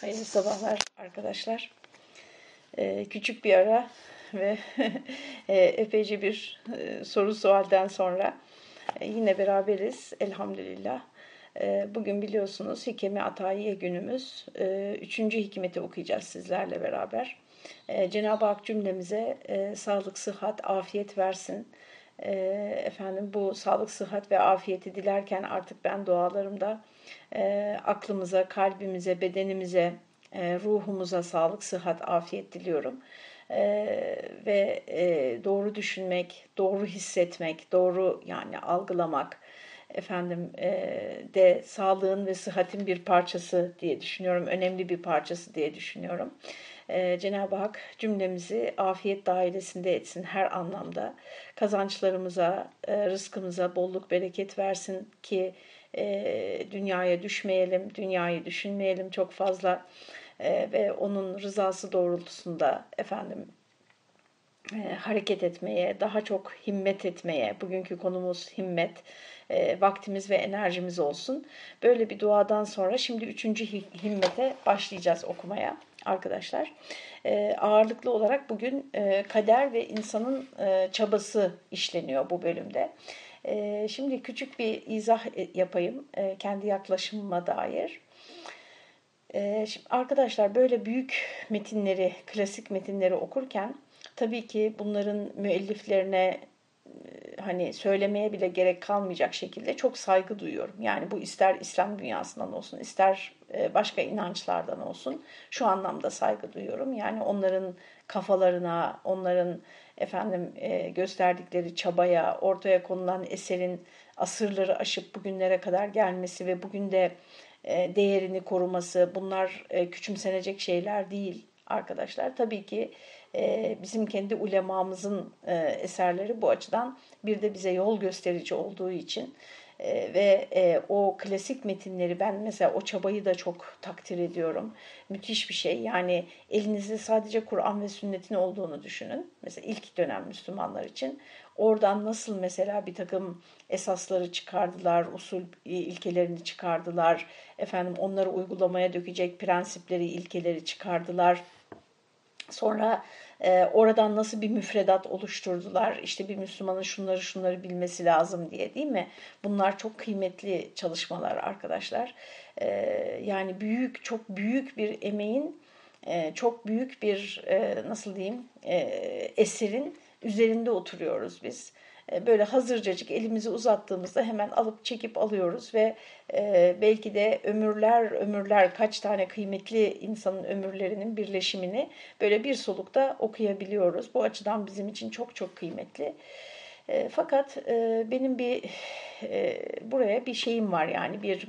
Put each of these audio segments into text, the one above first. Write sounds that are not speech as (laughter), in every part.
Hayırlı sabahlar arkadaşlar. Ee, küçük bir ara ve (laughs) e, epeyce bir e, soru sualden sonra e, yine beraberiz elhamdülillah. E, bugün biliyorsunuz Hikemi Atayiye günümüz. E, üçüncü hikmeti okuyacağız sizlerle beraber. E, Cenab-ı Hak cümlemize e, sağlık, sıhhat, afiyet versin. E, efendim bu sağlık, sıhhat ve afiyeti dilerken artık ben dualarımda e, aklımıza, kalbimize, bedenimize, e, ruhumuza sağlık, sıhhat, afiyet diliyorum. E, ve e, doğru düşünmek, doğru hissetmek, doğru yani algılamak efendim e, de sağlığın ve sıhhatin bir parçası diye düşünüyorum. Önemli bir parçası diye düşünüyorum. E, Cenab-ı Hak cümlemizi afiyet dairesinde etsin her anlamda. Kazançlarımıza, e, rızkımıza bolluk, bereket versin ki e, dünyaya düşmeyelim, dünyayı düşünmeyelim çok fazla e, ve onun rızası doğrultusunda efendim e, hareket etmeye, daha çok himmet etmeye, bugünkü konumuz himmet, vaktimiz ve enerjimiz olsun. Böyle bir duadan sonra şimdi üçüncü himmete başlayacağız okumaya arkadaşlar. E, ağırlıklı olarak bugün e, kader ve insanın e, çabası işleniyor bu bölümde. E, şimdi küçük bir izah e, yapayım e, kendi yaklaşımıma dair. E, şimdi arkadaşlar böyle büyük metinleri, klasik metinleri okurken tabii ki bunların müelliflerine hani söylemeye bile gerek kalmayacak şekilde çok saygı duyuyorum. Yani bu ister İslam dünyasından olsun, ister başka inançlardan olsun şu anlamda saygı duyuyorum. Yani onların kafalarına, onların efendim gösterdikleri çabaya, ortaya konulan eserin asırları aşıp bugünlere kadar gelmesi ve bugün de değerini koruması bunlar küçümsenecek şeyler değil arkadaşlar. Tabii ki bizim kendi ulemamızın eserleri bu açıdan bir de bize yol gösterici olduğu için ve o klasik metinleri ben mesela o çabayı da çok takdir ediyorum. Müthiş bir şey. Yani elinizde sadece Kur'an ve sünnetin olduğunu düşünün. Mesela ilk dönem Müslümanlar için. Oradan nasıl mesela bir takım esasları çıkardılar, usul ilkelerini çıkardılar, efendim onları uygulamaya dökecek prensipleri, ilkeleri çıkardılar Sonra e, oradan nasıl bir müfredat oluşturdular? İşte bir Müslümanın şunları şunları bilmesi lazım diye değil mi? Bunlar çok kıymetli çalışmalar arkadaşlar. E, yani büyük, çok büyük bir emeğin, e, çok büyük bir e, nasıl diyeyim e, eserin üzerinde oturuyoruz biz. E, böyle hazırcacık elimizi uzattığımızda hemen alıp çekip alıyoruz ve e, belki de ömürler ömürler kaç tane kıymetli insanın ömürlerinin birleşimini böyle bir solukta okuyabiliyoruz. Bu açıdan bizim için çok çok kıymetli. E, fakat benim bir buraya bir şeyim var yani bir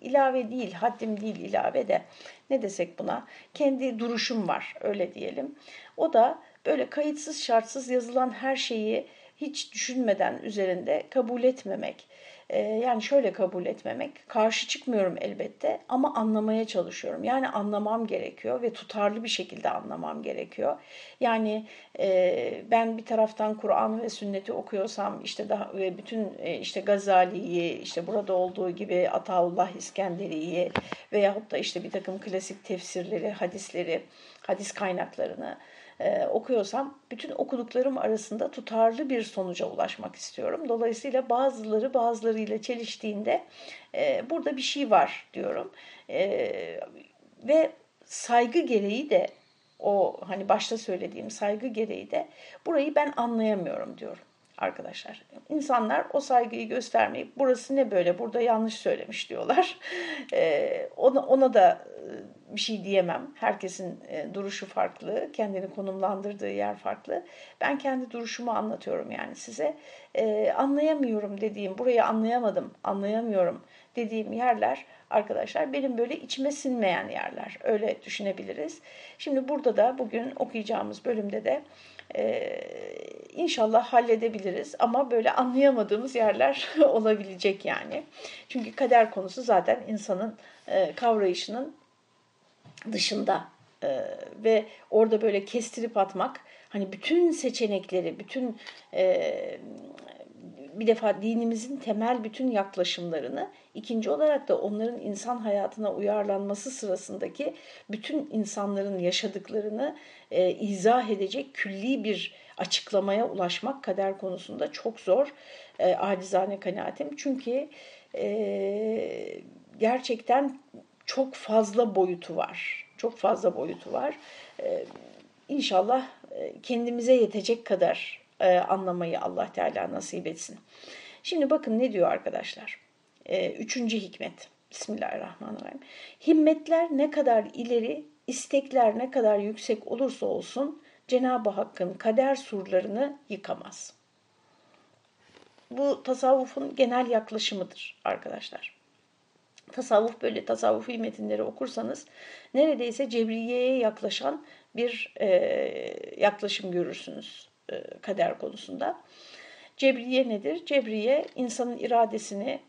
ilave değil, haddim değil ilave de ne desek buna kendi duruşum var öyle diyelim. O da böyle kayıtsız şartsız yazılan her şeyi hiç düşünmeden üzerinde kabul etmemek. Ee, yani şöyle kabul etmemek, karşı çıkmıyorum elbette ama anlamaya çalışıyorum. Yani anlamam gerekiyor ve tutarlı bir şekilde anlamam gerekiyor. Yani e, ben bir taraftan Kur'an ve sünneti okuyorsam işte daha ve bütün e, işte Gazali'yi, işte burada olduğu gibi Ataullah İskenderi'yi veyahut da işte bir takım klasik tefsirleri, hadisleri, hadis kaynaklarını e, okuyorsam bütün okuduklarım arasında tutarlı bir sonuca ulaşmak istiyorum. Dolayısıyla bazıları bazılarıyla çeliştiğinde e, burada bir şey var diyorum. E, ve saygı gereği de o hani başta söylediğim saygı gereği de burayı ben anlayamıyorum diyorum arkadaşlar. İnsanlar o saygıyı göstermeyip burası ne böyle burada yanlış söylemiş diyorlar. Ee, ona, ona da bir şey diyemem. Herkesin e, duruşu farklı, kendini konumlandırdığı yer farklı. Ben kendi duruşumu anlatıyorum yani size. Ee, anlayamıyorum dediğim, burayı anlayamadım, anlayamıyorum dediğim yerler arkadaşlar benim böyle içime sinmeyen yerler. Öyle düşünebiliriz. Şimdi burada da bugün okuyacağımız bölümde de ee, inşallah halledebiliriz ama böyle anlayamadığımız yerler (laughs) olabilecek yani. Çünkü kader konusu zaten insanın e, kavrayışının dışında e, ve orada böyle kestirip atmak hani bütün seçenekleri, bütün e, bir defa dinimizin temel bütün yaklaşımlarını, ikinci olarak da onların insan hayatına uyarlanması sırasındaki bütün insanların yaşadıklarını e, izah edecek külli bir açıklamaya ulaşmak kader konusunda çok zor. E, acizane kanaatim. Çünkü e, gerçekten çok fazla boyutu var. Çok fazla boyutu var. E, inşallah kendimize yetecek kadar e, anlamayı Allah Teala nasip etsin. Şimdi bakın ne diyor arkadaşlar. E, üçüncü hikmet. Bismillahirrahmanirrahim. Himmetler ne kadar ileri, istekler ne kadar yüksek olursa olsun Cenab-ı Hakk'ın kader surlarını yıkamaz. Bu tasavvufun genel yaklaşımıdır arkadaşlar. Tasavvuf böyle tasavvufi metinleri okursanız neredeyse cebriyeye yaklaşan bir e, yaklaşım görürsünüz e, kader konusunda. Cebriye nedir? Cebriye insanın iradesini,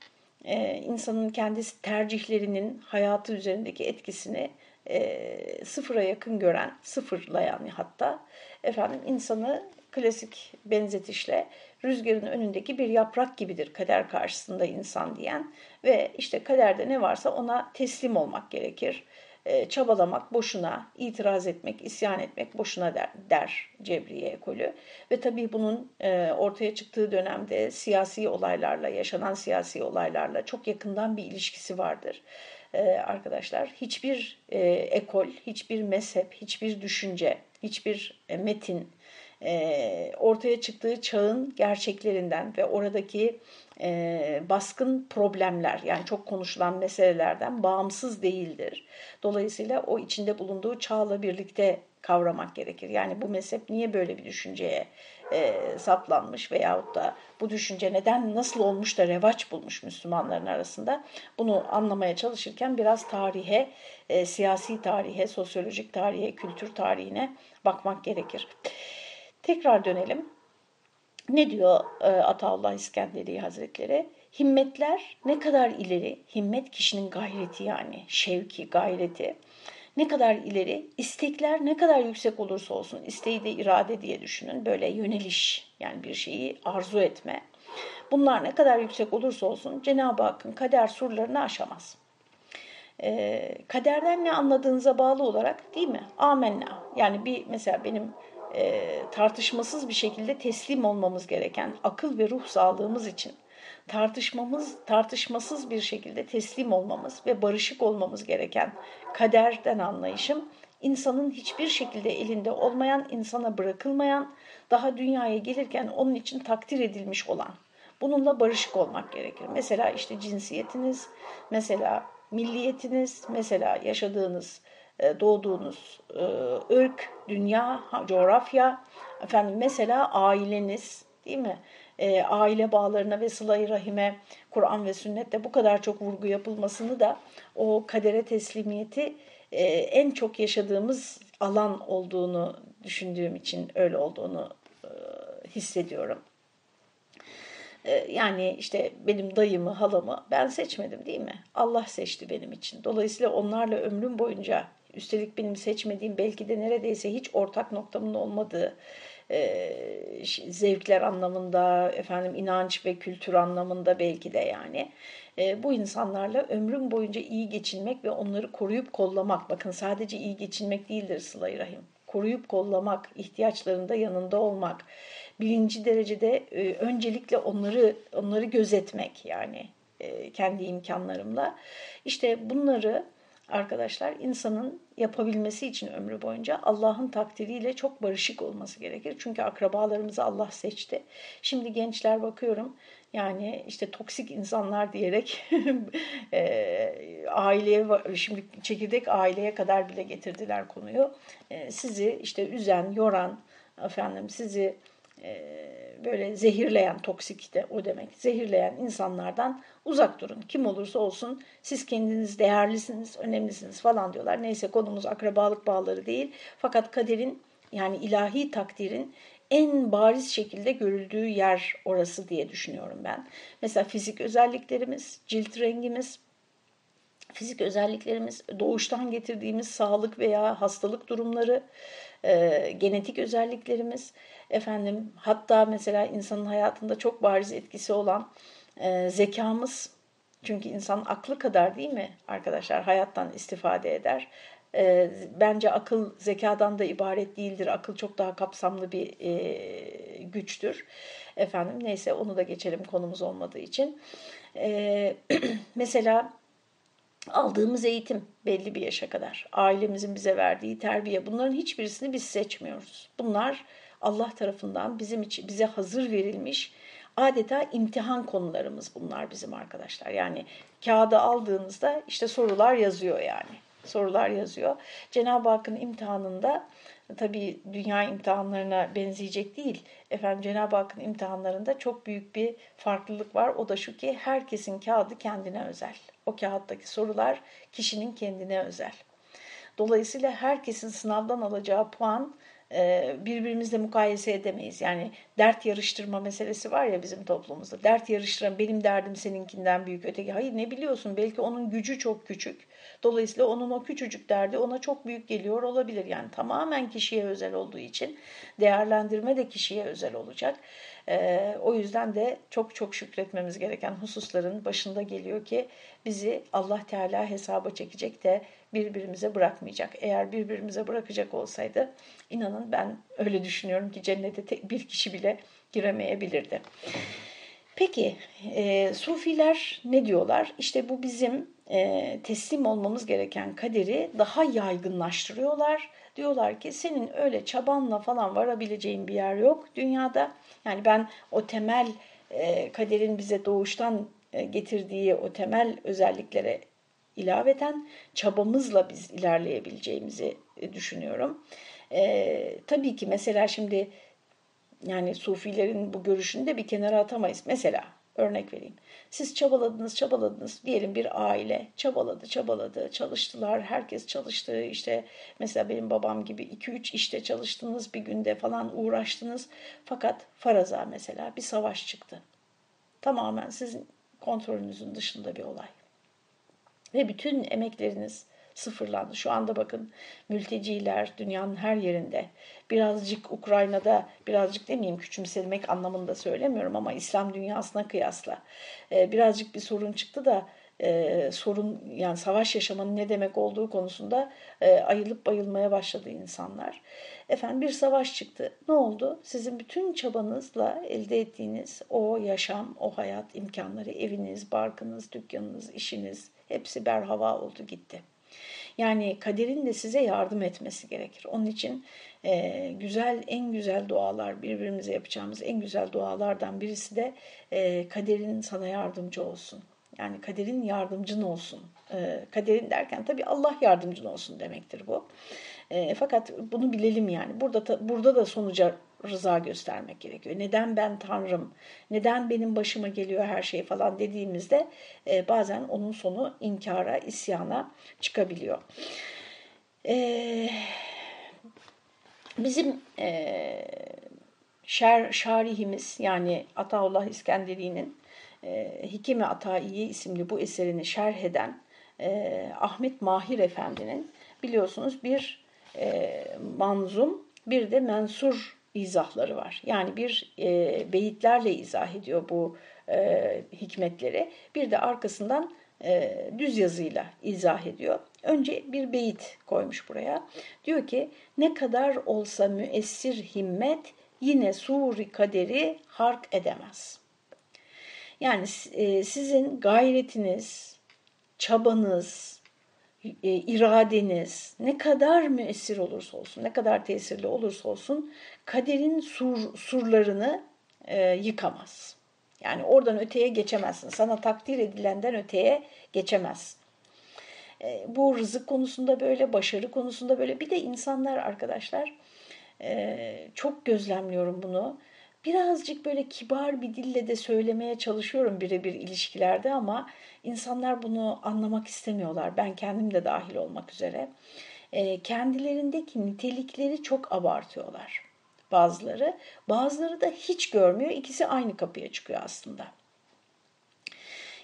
e, insanın kendisi tercihlerinin hayatı üzerindeki etkisini e, sıfıra yakın gören, sıfırlayan hatta efendim insanı klasik benzetişle rüzgarın önündeki bir yaprak gibidir kader karşısında insan diyen ve işte kaderde ne varsa ona teslim olmak gerekir. E, çabalamak boşuna, itiraz etmek, isyan etmek boşuna der, der Cebriye ekolü. Ve tabii bunun e, ortaya çıktığı dönemde siyasi olaylarla, yaşanan siyasi olaylarla çok yakından bir ilişkisi vardır e, arkadaşlar. Hiçbir e, ekol, hiçbir mezhep, hiçbir düşünce, hiçbir e, metin e, ortaya çıktığı çağın gerçeklerinden ve oradaki e, baskın problemler yani çok konuşulan meselelerden bağımsız değildir. Dolayısıyla o içinde bulunduğu çağla birlikte kavramak gerekir. Yani bu mezhep niye böyle bir düşünceye e, saplanmış veyahut da bu düşünce neden nasıl olmuş da revaç bulmuş Müslümanların arasında bunu anlamaya çalışırken biraz tarihe, e, siyasi tarihe, sosyolojik tarihe, kültür tarihine bakmak gerekir. Tekrar dönelim. Ne diyor e, Ataullah İskenderi Hazretleri? Himmetler ne kadar ileri, himmet kişinin gayreti yani, şevki, gayreti ne kadar ileri, istekler ne kadar yüksek olursa olsun, isteği de irade diye düşünün, böyle yöneliş yani bir şeyi arzu etme. Bunlar ne kadar yüksek olursa olsun Cenab-ı Hakk'ın kader surlarını aşamaz. E, kaderden ne anladığınıza bağlı olarak değil mi? Amenna. Yani bir mesela benim e, tartışmasız bir şekilde teslim olmamız gereken akıl ve ruh sağlığımız için tartışmamız tartışmasız bir şekilde teslim olmamız ve barışık olmamız gereken kaderden anlayışım insanın hiçbir şekilde elinde olmayan, insana bırakılmayan, daha dünyaya gelirken onun için takdir edilmiş olan. Bununla barışık olmak gerekir. Mesela işte cinsiyetiniz, mesela milliyetiniz, mesela yaşadığınız doğduğunuz e, ırk, dünya, coğrafya, efendim mesela aileniz değil mi? E, aile bağlarına ve sıla rahime Kur'an ve sünnette bu kadar çok vurgu yapılmasını da o kadere teslimiyeti e, en çok yaşadığımız alan olduğunu düşündüğüm için öyle olduğunu e, hissediyorum. E, yani işte benim dayımı, halamı ben seçmedim değil mi? Allah seçti benim için. Dolayısıyla onlarla ömrüm boyunca üstelik benim seçmediğim belki de neredeyse hiç ortak noktamın olmadığı e, zevkler anlamında, efendim inanç ve kültür anlamında belki de yani e, bu insanlarla ömrüm boyunca iyi geçinmek ve onları koruyup kollamak. Bakın sadece iyi geçinmek değildir sıla Rahim. Koruyup kollamak, ihtiyaçlarında yanında olmak, birinci derecede e, öncelikle onları onları gözetmek yani e, kendi imkanlarımla. İşte bunları arkadaşlar insanın yapabilmesi için ömrü boyunca Allah'ın takdiriyle çok barışık olması gerekir. Çünkü akrabalarımızı Allah seçti. Şimdi gençler bakıyorum yani işte toksik insanlar diyerek (laughs) e, aileye şimdi çekirdek aileye kadar bile getirdiler konuyu. E, sizi işte üzen, yoran efendim sizi böyle zehirleyen, toksik de o demek, zehirleyen insanlardan uzak durun. Kim olursa olsun siz kendiniz değerlisiniz, önemlisiniz falan diyorlar. Neyse konumuz akrabalık bağları değil. Fakat kaderin yani ilahi takdirin en bariz şekilde görüldüğü yer orası diye düşünüyorum ben. Mesela fizik özelliklerimiz, cilt rengimiz, fizik özelliklerimiz, doğuştan getirdiğimiz sağlık veya hastalık durumları, e, genetik özelliklerimiz, efendim hatta mesela insanın hayatında çok bariz etkisi olan e, zekamız çünkü insan aklı kadar değil mi arkadaşlar hayattan istifade eder. E, bence akıl zekadan da ibaret değildir. Akıl çok daha kapsamlı bir e, güçtür. Efendim neyse onu da geçelim konumuz olmadığı için. E, (clears throat) mesela aldığımız eğitim belli bir yaşa kadar, ailemizin bize verdiği terbiye bunların hiçbirisini biz seçmiyoruz. Bunlar Allah tarafından bizim için bize hazır verilmiş adeta imtihan konularımız bunlar bizim arkadaşlar. Yani kağıda aldığınızda işte sorular yazıyor yani. Sorular yazıyor. Cenab-ı Hakk'ın imtihanında tabii dünya imtihanlarına benzeyecek değil. Efendim Cenab-ı Hakk'ın imtihanlarında çok büyük bir farklılık var. O da şu ki herkesin kağıdı kendine özel. O kağıttaki sorular kişinin kendine özel. Dolayısıyla herkesin sınavdan alacağı puan birbirimizle mukayese edemeyiz. Yani dert yarıştırma meselesi var ya bizim toplumumuzda. Dert yarıştıran benim derdim seninkinden büyük öteki. Hayır ne biliyorsun belki onun gücü çok küçük. Dolayısıyla onun o küçücük derdi ona çok büyük geliyor olabilir. Yani tamamen kişiye özel olduğu için değerlendirme de kişiye özel olacak. Ee, o yüzden de çok çok şükretmemiz gereken hususların başında geliyor ki bizi Allah Teala hesaba çekecek de birbirimize bırakmayacak. Eğer birbirimize bırakacak olsaydı inanın ben öyle düşünüyorum ki cennete tek bir kişi bile giremeyebilirdi. Peki e, Sufiler ne diyorlar? İşte bu bizim e, teslim olmamız gereken kaderi daha yaygınlaştırıyorlar. Diyorlar ki senin öyle çabanla falan varabileceğin bir yer yok dünyada. Yani ben o temel e, kaderin bize doğuştan e, getirdiği o temel özelliklere ilaveten çabamızla biz ilerleyebileceğimizi e, düşünüyorum. E, tabii ki mesela şimdi yani sufilerin bu görüşünü de bir kenara atamayız. Mesela örnek vereyim. Siz çabaladınız, çabaladınız. Diyelim bir aile çabaladı, çabaladı, çalıştılar. Herkes çalıştı. İşte mesela benim babam gibi 2-3 işte çalıştınız bir günde falan uğraştınız. Fakat faraza mesela bir savaş çıktı. Tamamen sizin kontrolünüzün dışında bir olay. Ve bütün emekleriniz sıfırlandı. Şu anda bakın mülteciler dünyanın her yerinde. Birazcık Ukrayna'da, birazcık demeyeyim küçümsemek anlamında söylemiyorum ama İslam dünyasına kıyasla e, birazcık bir sorun çıktı da e, sorun yani savaş yaşamanın ne demek olduğu konusunda e, ayılıp bayılmaya başladı insanlar. Efendim bir savaş çıktı. Ne oldu? Sizin bütün çabanızla elde ettiğiniz o yaşam, o hayat imkanları, eviniz, barkınız, dükkanınız, işiniz hepsi berhava oldu gitti. Yani kaderin de size yardım etmesi gerekir. Onun için e, güzel, en güzel dualar, birbirimize yapacağımız en güzel dualardan birisi de e, kaderin sana yardımcı olsun. Yani kaderin yardımcın olsun. E, kaderin derken tabii Allah yardımcın olsun demektir bu. E, fakat bunu bilelim yani. Burada burada da sonuca rıza göstermek gerekiyor. Neden ben Tanrım, neden benim başıma geliyor her şey falan dediğimizde e, bazen onun sonu inkara, isyana çıkabiliyor. E, bizim e, şer, şarihimiz yani Ataullah İskenderi'nin e, Hikime Ataiye isimli bu eserini şerh eden e, Ahmet Mahir Efendi'nin biliyorsunuz bir e, manzum bir de mensur izahları var. Yani bir e, beyitlerle izah ediyor bu e, hikmetleri. Bir de arkasından e, düz yazıyla izah ediyor. Önce bir beyit koymuş buraya. Diyor ki ne kadar olsa müessir himmet yine suri kaderi hark edemez. Yani e, sizin gayretiniz, çabanız, e, iradeniz ne kadar müessir olursa olsun, ne kadar tesirli olursa olsun kaderin sur, surlarını e, yıkamaz. Yani oradan öteye geçemezsin. Sana takdir edilenden öteye geçemezsin. E, bu rızık konusunda böyle, başarı konusunda böyle. Bir de insanlar arkadaşlar e, çok gözlemliyorum bunu birazcık böyle kibar bir dille de söylemeye çalışıyorum birebir ilişkilerde ama insanlar bunu anlamak istemiyorlar. Ben kendim de dahil olmak üzere. E, kendilerindeki nitelikleri çok abartıyorlar bazıları. Bazıları da hiç görmüyor. İkisi aynı kapıya çıkıyor aslında.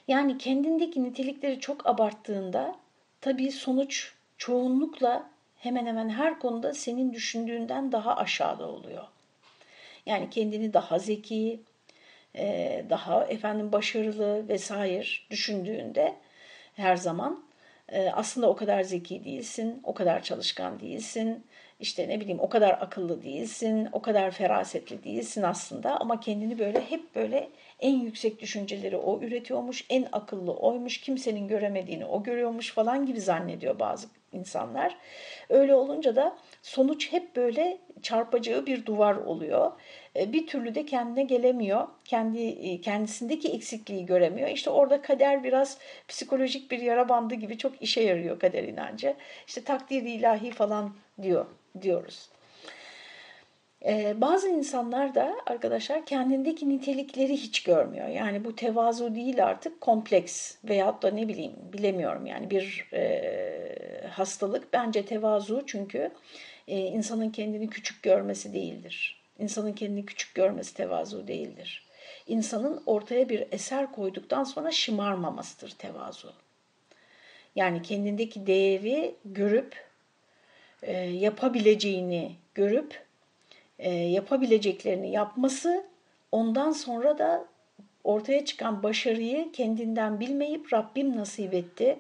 Yani kendindeki nitelikleri çok abarttığında tabii sonuç çoğunlukla hemen hemen her konuda senin düşündüğünden daha aşağıda oluyor. Yani kendini daha zeki, e, daha efendim başarılı vesaire düşündüğünde her zaman e, aslında o kadar zeki değilsin, o kadar çalışkan değilsin, işte ne bileyim o kadar akıllı değilsin, o kadar ferasetli değilsin aslında ama kendini böyle hep böyle en yüksek düşünceleri o üretiyormuş, en akıllı oymuş, kimsenin göremediğini o görüyormuş falan gibi zannediyor bazı insanlar. Öyle olunca da sonuç hep böyle çarpacağı bir duvar oluyor. E, bir türlü de kendine gelemiyor. Kendi e, kendisindeki eksikliği göremiyor. İşte orada kader biraz psikolojik bir yara bandı gibi çok işe yarıyor kader inancı. İşte takdir ilahi falan diyor diyoruz. Bazı insanlar da arkadaşlar kendindeki nitelikleri hiç görmüyor. Yani bu tevazu değil artık kompleks veyahut da ne bileyim bilemiyorum yani bir e, hastalık. Bence tevazu çünkü e, insanın kendini küçük görmesi değildir. İnsanın kendini küçük görmesi tevazu değildir. İnsanın ortaya bir eser koyduktan sonra şımarmamasıdır tevazu. Yani kendindeki değeri görüp e, yapabileceğini görüp e, yapabileceklerini yapması ondan sonra da ortaya çıkan başarıyı kendinden bilmeyip Rabbim nasip etti.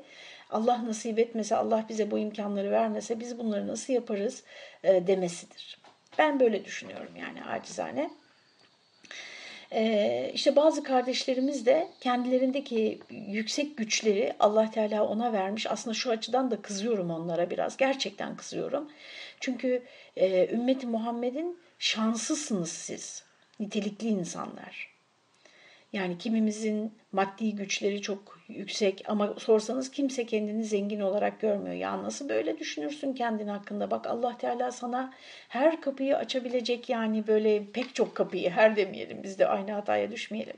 Allah nasip etmese, Allah bize bu imkanları vermese biz bunları nasıl yaparız e, demesidir. Ben böyle düşünüyorum yani acizane. Ee, işte bazı kardeşlerimiz de kendilerindeki yüksek güçleri Allah Teala ona vermiş. Aslında şu açıdan da kızıyorum onlara biraz. Gerçekten kızıyorum. Çünkü e, ümmeti Muhammed'in şanslısınız siz. Nitelikli insanlar. Yani kimimizin maddi güçleri çok yüksek ama sorsanız kimse kendini zengin olarak görmüyor. Ya nasıl böyle düşünürsün kendin hakkında? Bak Allah Teala sana her kapıyı açabilecek yani böyle pek çok kapıyı her demeyelim biz de aynı hataya düşmeyelim.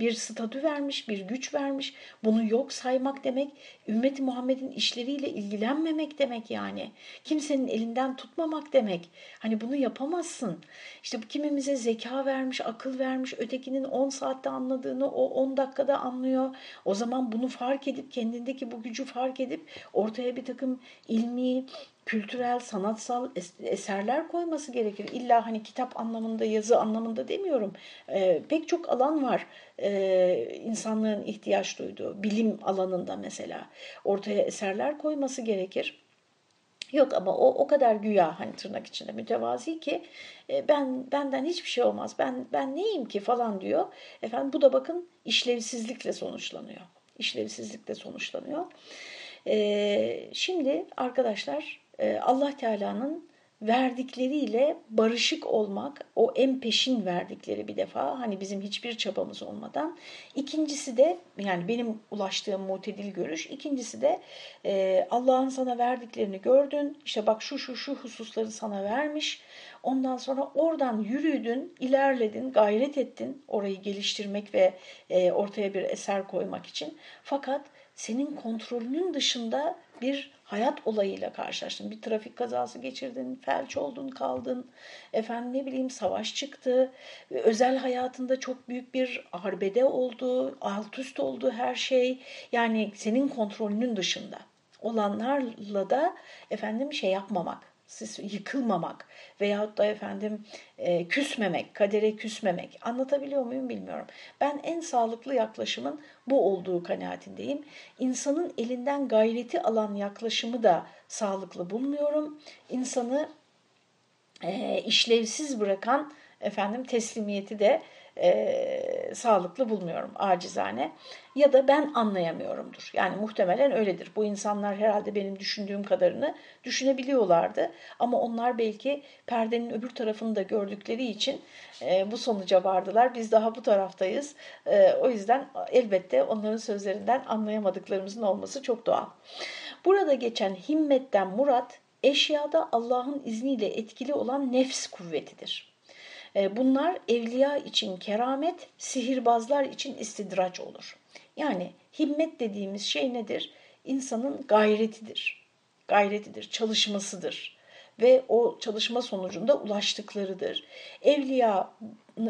Bir statü vermiş, bir güç vermiş. Bunu yok saymak demek ümmeti Muhammed'in işleriyle ilgilenmemek demek yani. Kimsenin elinden tutmamak demek. Hani bunu yapamazsın. İşte kimimize zeka vermiş, akıl vermiş, ötekinin 10 saatte anladığını o 10 dakikada anlıyor. O zaman bunu fark edip kendindeki bu gücü fark edip ortaya bir takım ilmi, kültürel, sanatsal eserler koyması gerekir. İlla hani kitap anlamında, yazı anlamında demiyorum. E, pek çok alan var e, insanlığın ihtiyaç duyduğu. Bilim alanında mesela ortaya eserler koyması gerekir. Yok ama o o kadar güya hani tırnak içinde mütevazi ki e, ben benden hiçbir şey olmaz. Ben ben neyim ki falan diyor. Efendim bu da bakın işlevsizlikle sonuçlanıyor. İşlevsizlikle sonuçlanıyor. E, şimdi arkadaşlar e, Allah Teala'nın verdikleriyle barışık olmak, o en peşin verdikleri bir defa hani bizim hiçbir çabamız olmadan. İkincisi de yani benim ulaştığım mutedil görüş. İkincisi de e, Allah'ın sana verdiklerini gördün. İşte bak şu şu şu hususları sana vermiş. Ondan sonra oradan yürüdün, ilerledin, gayret ettin orayı geliştirmek ve e, ortaya bir eser koymak için. Fakat senin kontrolünün dışında bir hayat olayıyla karşılaştın. Bir trafik kazası geçirdin, felç oldun, kaldın. Efendim ne bileyim savaş çıktı. Özel hayatında çok büyük bir arbede oldu, alt üst oldu her şey. Yani senin kontrolünün dışında olanlarla da efendim şey yapmamak siz yıkılmamak veyahut da efendim e, küsmemek, kadere küsmemek anlatabiliyor muyum bilmiyorum. Ben en sağlıklı yaklaşımın bu olduğu kanaatindeyim. İnsanın elinden gayreti alan yaklaşımı da sağlıklı bulmuyorum. İnsanı e, işlevsiz bırakan efendim teslimiyeti de e, sağlıklı bulmuyorum acizane. Ya da ben anlayamıyorumdur. Yani muhtemelen öyledir. Bu insanlar herhalde benim düşündüğüm kadarını düşünebiliyorlardı. Ama onlar belki perdenin öbür tarafını da gördükleri için e, bu sonuca vardılar. Biz daha bu taraftayız. E, o yüzden elbette onların sözlerinden anlayamadıklarımızın olması çok doğal. Burada geçen himmetten murat eşyada Allah'ın izniyle etkili olan nefs kuvvetidir. E, bunlar evliya için keramet, sihirbazlar için istidraç olur. Yani himmet dediğimiz şey nedir? İnsanın gayretidir. Gayretidir, çalışmasıdır ve o çalışma sonucunda ulaştıklarıdır. Evliya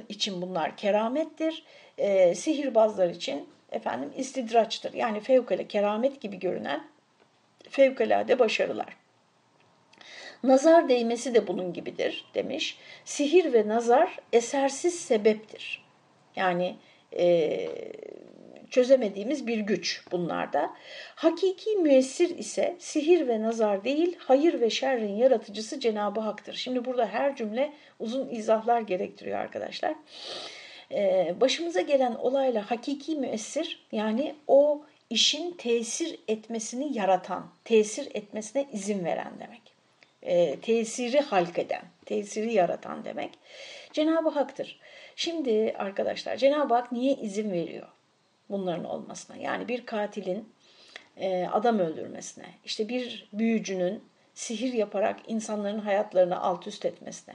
için bunlar keramettir, e, sihirbazlar için efendim istidraçtır. Yani fevkalade keramet gibi görünen fevkalade başarılar. Nazar değmesi de bunun gibidir demiş. Sihir ve nazar esersiz sebeptir. Yani e, çözemediğimiz bir güç bunlarda. Hakiki müessir ise sihir ve nazar değil, hayır ve şerrin yaratıcısı Cenab-ı Hak'tır. Şimdi burada her cümle uzun izahlar gerektiriyor arkadaşlar. Ee, başımıza gelen olayla hakiki müessir yani o işin tesir etmesini yaratan, tesir etmesine izin veren demek. Ee, tesiri halk eden, tesiri yaratan demek. Cenab-ı Hak'tır. Şimdi arkadaşlar Cenab-ı Hak niye izin veriyor? bunların olmasına. Yani bir katilin e, adam öldürmesine, işte bir büyücünün sihir yaparak insanların hayatlarını alt üst etmesine,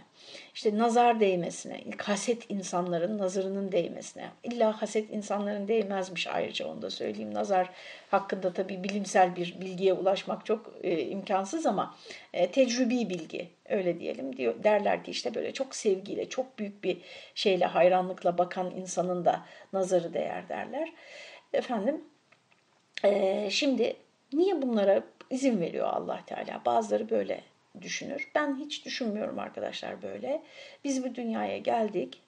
işte nazar değmesine, haset insanların nazarının değmesine, illa haset insanların değmezmiş ayrıca onu da söyleyeyim. Nazar hakkında tabii bilimsel bir bilgiye ulaşmak çok e, imkansız ama e, tecrübi bilgi öyle diyelim diyor derler ki işte böyle çok sevgiyle, çok büyük bir şeyle, hayranlıkla bakan insanın da nazarı değer derler. Efendim, e, şimdi niye bunlara izin veriyor allah Teala? Bazıları böyle düşünür. Ben hiç düşünmüyorum arkadaşlar böyle. Biz bu dünyaya geldik.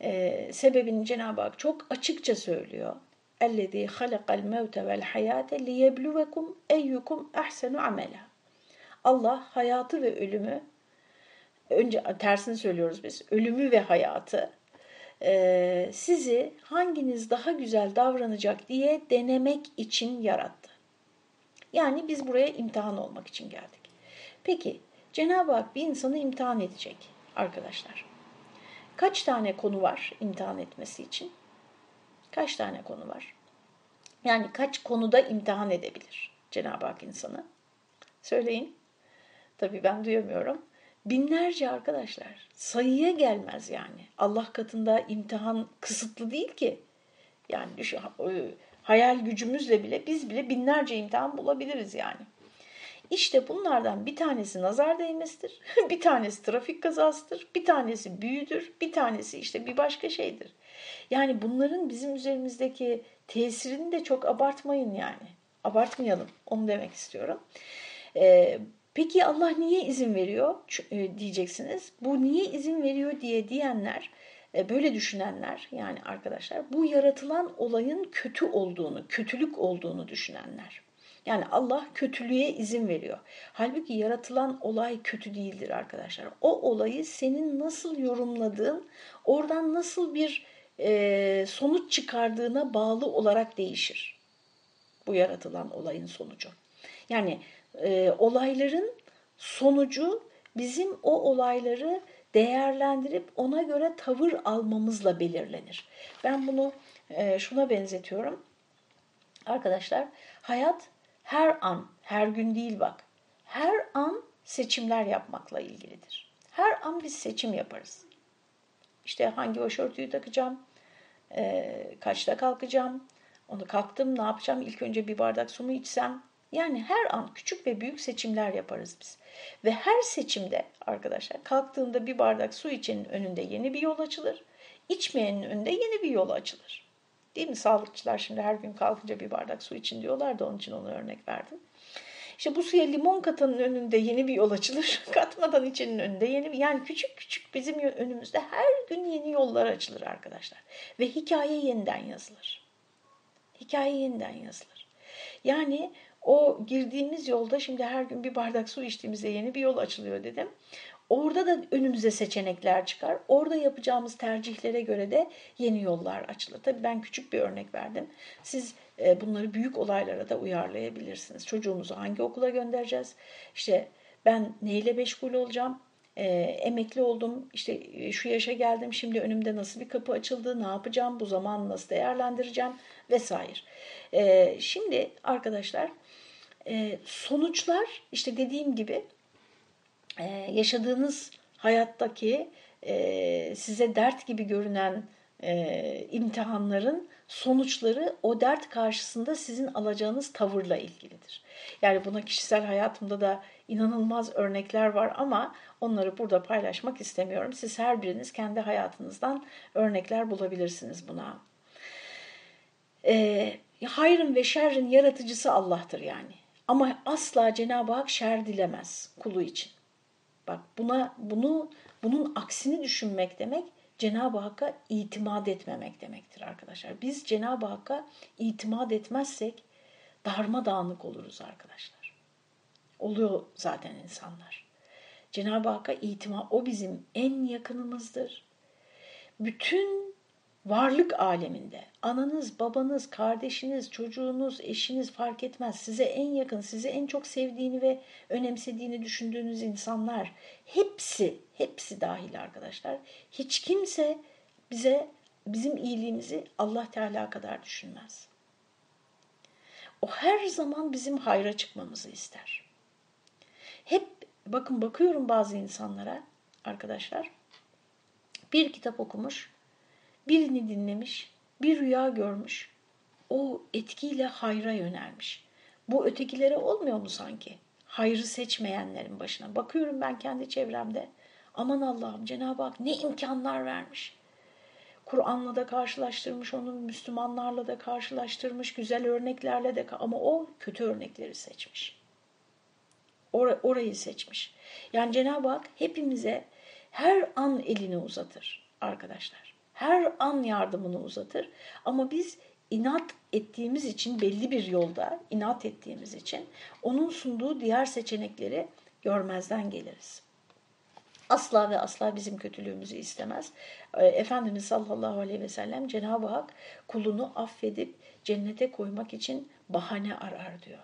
E, sebebini Cenab-ı Hak çok açıkça söylüyor. اَلَّذ۪ي خَلَقَ الْمَوْتَ وَالْحَيَاةَ لِيَبْلُوَكُمْ اَيُّكُمْ اَحْسَنُ عَمَلًا Allah hayatı ve ölümü, önce tersini söylüyoruz biz, ölümü ve hayatı e, sizi hanginiz daha güzel davranacak diye denemek için yarattı. Yani biz buraya imtihan olmak için geldik. Peki Cenab-ı Hak bir insanı imtihan edecek arkadaşlar. Kaç tane konu var imtihan etmesi için? Kaç tane konu var? Yani kaç konuda imtihan edebilir Cenab-ı Hak insanı? Söyleyin. Tabii ben duyamıyorum. Binlerce arkadaşlar. Sayıya gelmez yani. Allah katında imtihan kısıtlı değil ki. Yani düşün, hayal gücümüzle bile biz bile binlerce imtihan bulabiliriz yani. İşte bunlardan bir tanesi nazar değmesidir, (laughs) bir tanesi trafik kazasıdır, bir tanesi büyüdür, bir tanesi işte bir başka şeydir. Yani bunların bizim üzerimizdeki tesirini de çok abartmayın yani. Abartmayalım, onu demek istiyorum. Ee, peki Allah niye izin veriyor e, diyeceksiniz. Bu niye izin veriyor diye diyenler böyle düşünenler yani arkadaşlar bu yaratılan olayın kötü olduğunu, kötülük olduğunu düşünenler. Yani Allah kötülüğe izin veriyor. Halbuki yaratılan olay kötü değildir arkadaşlar. O olayı senin nasıl yorumladığın, oradan nasıl bir e, sonuç çıkardığına bağlı olarak değişir. Bu yaratılan olayın sonucu. Yani e, olayların sonucu bizim o olayları değerlendirip ona göre tavır almamızla belirlenir. Ben bunu e, şuna benzetiyorum. Arkadaşlar hayat her an, her gün değil bak, her an seçimler yapmakla ilgilidir. Her an biz seçim yaparız. İşte hangi başörtüyü takacağım, e, kaçta kalkacağım, onu kalktım ne yapacağım, ilk önce bir bardak su mu içsem, yani her an küçük ve büyük seçimler yaparız biz. Ve her seçimde arkadaşlar kalktığında bir bardak su içenin önünde yeni bir yol açılır. İçmeyenin önünde yeni bir yol açılır. Değil mi? Sağlıkçılar şimdi her gün kalkınca bir bardak su için diyorlar da onun için onu örnek verdim. İşte bu suya limon katanın önünde yeni bir yol açılır. (laughs) Katmadan içenin önünde yeni bir yani küçük küçük bizim önümüzde her gün yeni yollar açılır arkadaşlar. Ve hikaye yeniden yazılır. Hikaye yeniden yazılır. Yani o girdiğimiz yolda şimdi her gün bir bardak su içtiğimizde yeni bir yol açılıyor dedim. Orada da önümüze seçenekler çıkar. Orada yapacağımız tercihlere göre de yeni yollar açılır. Tabii ben küçük bir örnek verdim. Siz e, bunları büyük olaylara da uyarlayabilirsiniz. Çocuğumuzu hangi okula göndereceğiz? İşte ben neyle meşgul olacağım? E, emekli oldum, işte e, şu yaşa geldim, şimdi önümde nasıl bir kapı açıldı, ne yapacağım, bu zamanı nasıl değerlendireceğim vesaire. E, şimdi arkadaşlar e, sonuçlar işte dediğim gibi e, yaşadığınız hayattaki e, size dert gibi görünen e, imtihanların sonuçları o dert karşısında sizin alacağınız tavırla ilgilidir. Yani buna kişisel hayatımda da inanılmaz örnekler var ama onları burada paylaşmak istemiyorum. Siz her biriniz kendi hayatınızdan örnekler bulabilirsiniz buna. E, hayrın ve şerrin yaratıcısı Allah'tır yani. Ama asla Cenab-ı Hak şer dilemez kulu için. Bak buna bunu bunun aksini düşünmek demek Cenab-ı Hakk'a itimat etmemek demektir arkadaşlar. Biz Cenab-ı Hakk'a itimat etmezsek darmadağınık oluruz arkadaşlar. Oluyor zaten insanlar. Cenab-ı Hakk'a itimat, o bizim en yakınımızdır. Bütün varlık aleminde ananız, babanız, kardeşiniz, çocuğunuz, eşiniz fark etmez. Size en yakın, sizi en çok sevdiğini ve önemsediğini düşündüğünüz insanlar hepsi, hepsi dahil arkadaşlar. Hiç kimse bize bizim iyiliğimizi Allah Teala kadar düşünmez. O her zaman bizim hayra çıkmamızı ister. Hep bakın bakıyorum bazı insanlara arkadaşlar. Bir kitap okumuş, birini dinlemiş, bir rüya görmüş. O etkiyle hayra yönelmiş. Bu ötekilere olmuyor mu sanki? Hayrı seçmeyenlerin başına. Bakıyorum ben kendi çevremde. Aman Allah'ım Cenab-ı Hak ne imkanlar vermiş. Kur'an'la da karşılaştırmış onu, Müslümanlarla da karşılaştırmış, güzel örneklerle de ama o kötü örnekleri seçmiş. Or orayı seçmiş. Yani Cenab-ı Hak hepimize her an elini uzatır arkadaşlar. Her an yardımını uzatır. Ama biz inat ettiğimiz için belli bir yolda inat ettiğimiz için onun sunduğu diğer seçenekleri görmezden geliriz. Asla ve asla bizim kötülüğümüzü istemez. Ee, Efendimiz sallallahu aleyhi ve sellem Cenab-ı Hak kulunu affedip cennete koymak için bahane arar diyor.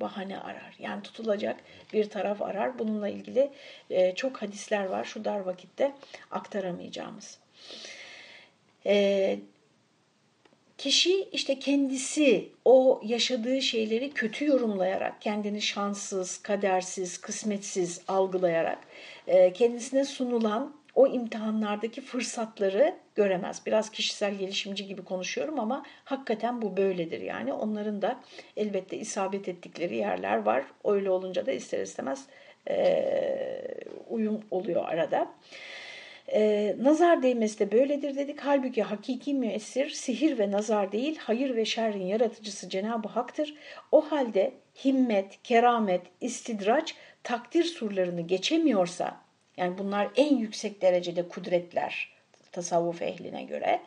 Bahane arar. Yani tutulacak bir taraf arar. Bununla ilgili e, çok hadisler var şu dar vakitte aktaramayacağımız. Ee, kişi işte kendisi o yaşadığı şeyleri kötü yorumlayarak, kendini şanssız, kadersiz, kısmetsiz algılayarak e, kendisine sunulan o imtihanlardaki fırsatları göremez. Biraz kişisel gelişimci gibi konuşuyorum ama hakikaten bu böyledir yani. Onların da elbette isabet ettikleri yerler var. Öyle olunca da ister istemez e, uyum oluyor arada. E, nazar değmesi de böyledir dedik. Halbuki hakiki müessir sihir ve nazar değil, hayır ve şerrin yaratıcısı Cenab-ı Hak'tır. O halde himmet, keramet, istidraç takdir surlarını geçemiyorsa, yani bunlar en yüksek derecede kudretler tasavvuf ehline göre,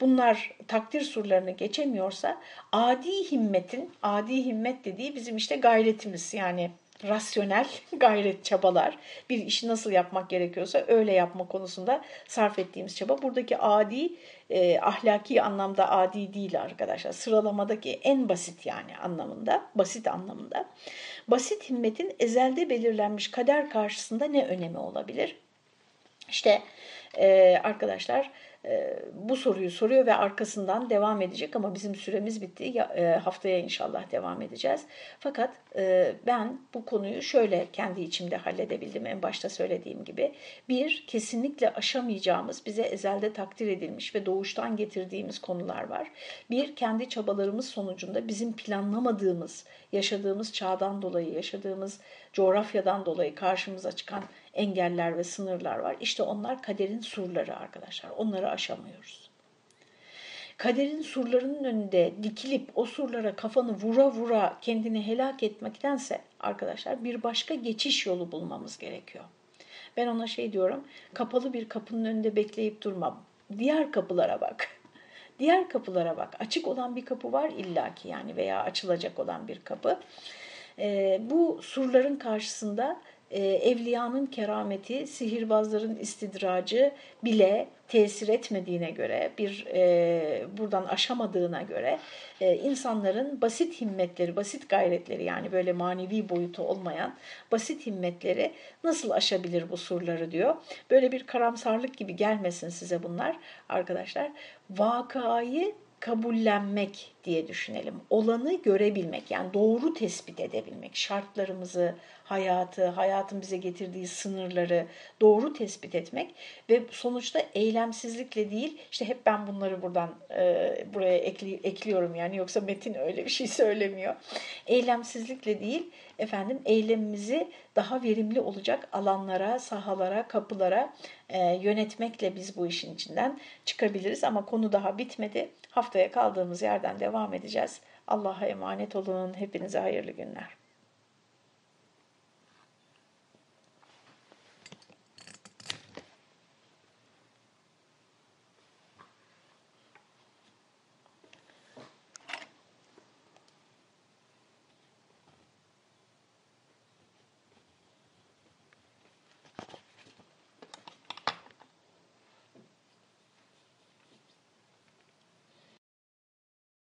bunlar takdir surlarını geçemiyorsa adi himmetin, adi himmet dediği bizim işte gayretimiz yani rasyonel (laughs) gayret çabalar, bir işi nasıl yapmak gerekiyorsa öyle yapma konusunda sarf ettiğimiz çaba. Buradaki adi, e, ahlaki anlamda adi değil arkadaşlar. Sıralamadaki en basit yani anlamında, basit anlamında. Basit himmetin ezelde belirlenmiş kader karşısında ne önemi olabilir? İşte e, arkadaşlar bu soruyu soruyor ve arkasından devam edecek ama bizim süremiz bitti. E, haftaya inşallah devam edeceğiz. Fakat e, ben bu konuyu şöyle kendi içimde halledebildim en başta söylediğim gibi. Bir, kesinlikle aşamayacağımız, bize ezelde takdir edilmiş ve doğuştan getirdiğimiz konular var. Bir, kendi çabalarımız sonucunda bizim planlamadığımız, yaşadığımız çağdan dolayı, yaşadığımız coğrafyadan dolayı karşımıza çıkan engeller ve sınırlar var. İşte onlar kaderin surları arkadaşlar. Onları aşamıyoruz. Kaderin surlarının önünde dikilip o surlara kafanı vura vura kendini helak etmektense arkadaşlar bir başka geçiş yolu bulmamız gerekiyor. Ben ona şey diyorum, kapalı bir kapının önünde bekleyip durmam. Diğer kapılara bak. (laughs) Diğer kapılara bak. Açık olan bir kapı var illaki yani veya açılacak olan bir kapı. E, bu surların karşısında evliyanın kerameti, sihirbazların istidracı bile tesir etmediğine göre, bir e, buradan aşamadığına göre e, insanların basit himmetleri, basit gayretleri yani böyle manevi boyutu olmayan basit himmetleri nasıl aşabilir bu surları diyor. Böyle bir karamsarlık gibi gelmesin size bunlar arkadaşlar. Vakayı kabullenmek diye düşünelim. Olanı görebilmek yani doğru tespit edebilmek, şartlarımızı, hayatı, hayatın bize getirdiği sınırları doğru tespit etmek ve sonuçta eylemsizlikle değil, işte hep ben bunları buradan e, buraya ekli, ekliyorum yani yoksa metin öyle bir şey (laughs) söylemiyor. Eylemsizlikle değil, efendim eylemimizi daha verimli olacak alanlara, sahalara, kapılara e, yönetmekle biz bu işin içinden çıkabiliriz ama konu daha bitmedi. Haftaya kaldığımız yerden devam edeceğiz. Allah'a emanet olun. Hepinize hayırlı günler.